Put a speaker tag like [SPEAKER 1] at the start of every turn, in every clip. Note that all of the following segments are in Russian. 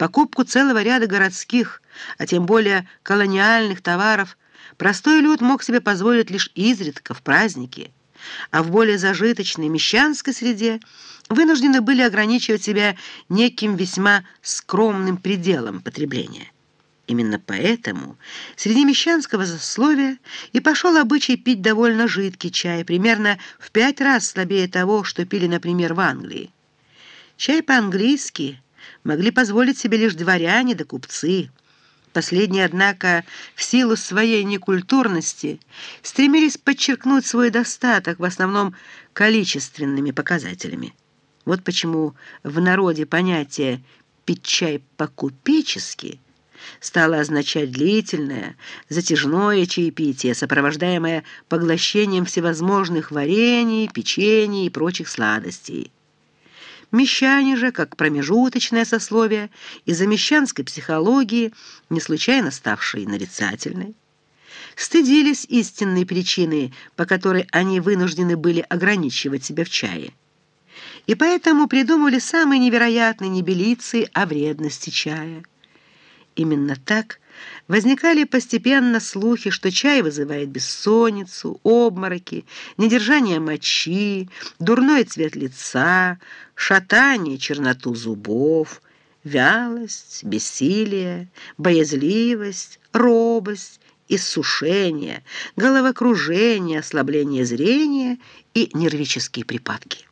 [SPEAKER 1] покупку целого ряда городских, а тем более колониальных товаров, простой люд мог себе позволить лишь изредка, в праздники, а в более зажиточной мещанской среде вынуждены были ограничивать себя неким весьма скромным пределом потребления. Именно поэтому среди мещанского сословия и пошел обычай пить довольно жидкий чай, примерно в пять раз слабее того, что пили, например, в Англии. Чай по-английски могли позволить себе лишь дворяне да купцы. Последние, однако, в силу своей некультурности стремились подчеркнуть свой достаток в основном количественными показателями. Вот почему в народе понятие «пить чай по-купечески» стало означать длительное, затяжное чаепитие, сопровождаемое поглощением всевозможных варений, печений и прочих сладостей. Мещане же, как промежуточное сословие, из-за мещанской психологии, не случайно ставшей нарицательной, стыдились истинной причины, по которой они вынуждены были ограничивать себя в чае. И поэтому придумали самые невероятные небелиции о вредности чая. Именно так возникали постепенно слухи, что чай вызывает бессонницу, обмороки, недержание мочи, дурной цвет лица, шатание, черноту зубов, вялость, бессилие, боязливость, робость, иссушение, головокружение, ослабление зрения и нервические припадки.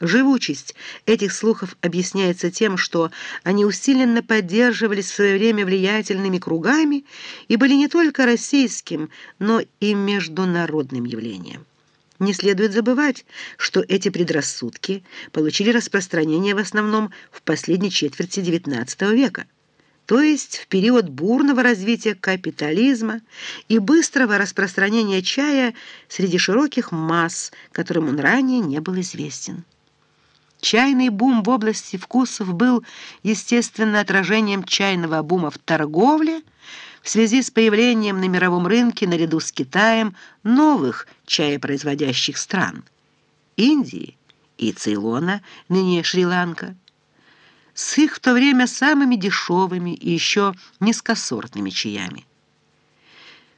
[SPEAKER 1] Живучесть этих слухов объясняется тем, что они усиленно поддерживались в свое время влиятельными кругами и были не только российским, но и международным явлением. Не следует забывать, что эти предрассудки получили распространение в основном в последней четверти XIX века, то есть в период бурного развития капитализма и быстрого распространения чая среди широких масс, которым он ранее не был известен. Чайный бум в области вкусов был, естественно, отражением чайного бума в торговле в связи с появлением на мировом рынке наряду с Китаем новых чаепроизводящих стран – Индии и Цейлона, ныне Шри-Ланка, с их в то время самыми дешевыми и еще низкосортными чаями.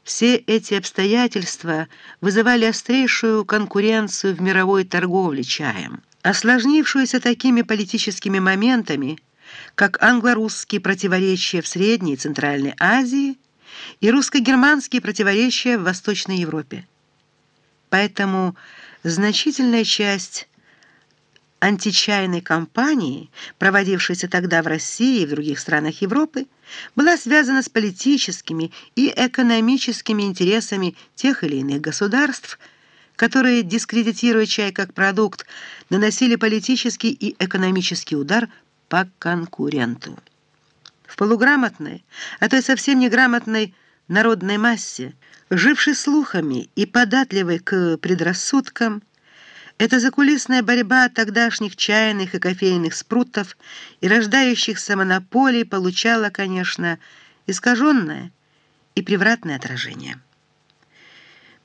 [SPEAKER 1] Все эти обстоятельства вызывали острейшую конкуренцию в мировой торговле чаем – осложнившуюся такими политическими моментами, как англо-русские противоречия в Средней и Центральной Азии и русско-германские противоречия в Восточной Европе. Поэтому значительная часть античайной кампании, проводившейся тогда в России и в других странах Европы, была связана с политическими и экономическими интересами тех или иных государств – которые, дискредитируя чай как продукт, наносили политический и экономический удар по конкуренту. В полуграмотной, а то и совсем неграмотной народной массе, жившей слухами и податливой к предрассудкам, эта закулисная борьба тогдашних чайных и кофейных спрутов и рождающихся монополий получала, конечно, искаженное и превратное отражение.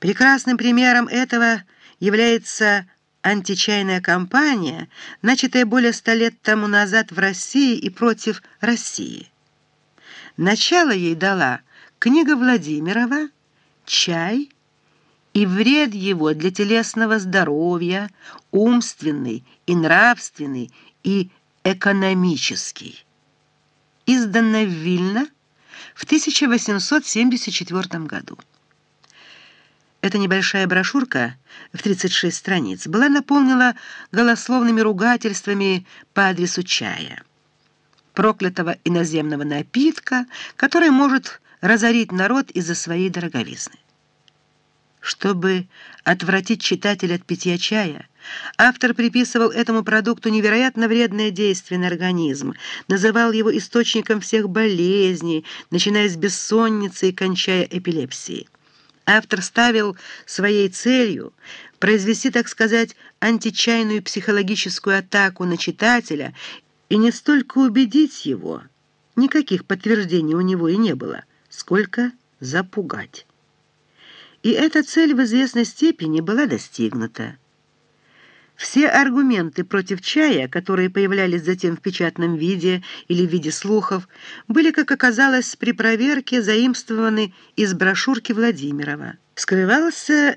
[SPEAKER 1] Прекрасным примером этого является античайная кампания, начатая более ста лет тому назад в России и против России. Начало ей дала книга Владимирова «Чай» и вред его для телесного здоровья, умственный и нравственный и экономический. Изданная в Вильно в 1874 году. Эта небольшая брошюрка в 36 страниц была наполнена голословными ругательствами по адресу чая, проклятого иноземного напитка, который может разорить народ из-за своей дороговизны. Чтобы отвратить читателя от питья чая, автор приписывал этому продукту невероятно вредное действие на организм, называл его источником всех болезней, начиная с бессонницы и кончая эпилепсией. Автор ставил своей целью произвести, так сказать, античайную психологическую атаку на читателя и не столько убедить его, никаких подтверждений у него и не было, сколько запугать. И эта цель в известной степени была достигнута. Все аргументы против чая, которые появлялись затем в печатном виде или в виде слухов, были, как оказалось, при проверке заимствованы из брошюрки Владимирова. Скрывался